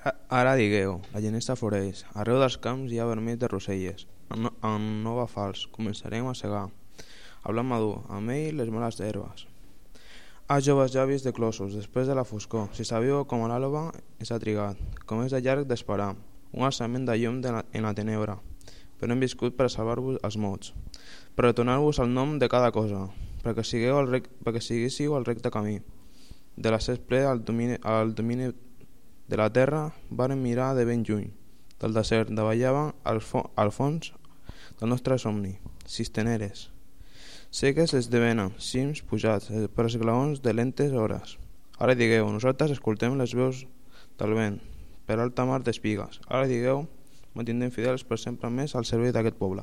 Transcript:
Ara, digueu, la genesta floreix, arreu dels camps hi ha vermell de roselles, en, en nova fals, començarem a segar. A madur, amb ell les males herbes. Ah, joves llavis de closos, després de la foscor, si sabíeu com a l'àloba és trigat, com és de llarg d'esperar, un alçament de llum de la, en la tenebra, però hem viscut per salvar-vos els mots, per retornar-vos el nom de cada cosa, perquè, sigueu el rec, perquè siguéssiu el recte camí. De la set ple al domini, al domini de la terra varen mirar de ben lluny, del desert, davallaven al, fo al fons del nostre somni, cisteneres. Seques esdevenen, cims pujats, per esglaons de lentes hores. Ara digueu, nosaltres escoltem les veus del vent, per alta mar d'espigues. Ara digueu, mantindrem fidels per sempre més al servei d'aquest poble.